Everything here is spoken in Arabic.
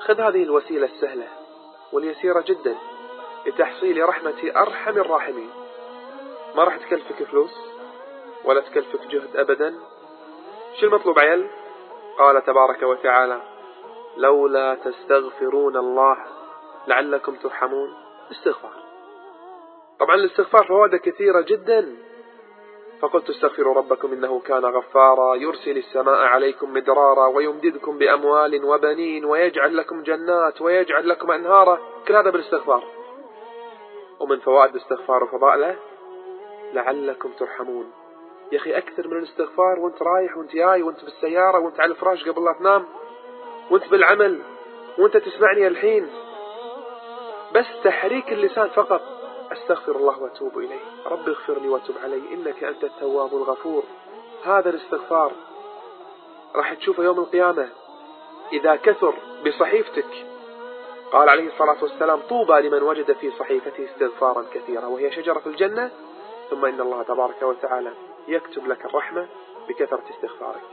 خذ هذه الوسيلة السهلة واليسيرة جدا لتحصيل رحمة أرحم الراحمين. ما راح تكلفك فلوس ولا تكلفك جهد أبدا. شو المطلوب عيل؟ قال تبارك وتعالى لولا تستغفرون الله لعلكم ترحمون. استغفار. طبعا الاستغفار فوائده كثيرة جدا. فقلت استغفروا ربكم إنه كان غفارا. يرسل السماء عليكم مدرارا ويمددكم بأموال وبنين ويجعل لكم جنات ويجعل لكم أنهارا. كل هذا بالاستغفار. ومن فوائد الاستغفار وفضائله لعلكم ترحمون. يا أخي أكثر من الاستغفار وأنت رايح وأنت جاي وأنت بالسيارة وأنت على الفراش قبل لا تنام وأنت بالعمل وأنت تسمعني الحين. بس تحريك اللسان فقط. أستغفر الله وأتوب إليه. رب اغفر لي وتب علي. إنك أنت التواب الغفور. هذا الاستغفار راح تشوفه يوم القيامة. إذا كثر بصحيفتك. قال عليه الصلاة والسلام طوبى لمن وجد في صحيفته استغفارا كثيرا وهي شجرة الجنة. ثم إن الله تبارك وتعالى يكتب لك الرحمة بكثرة استغفارك.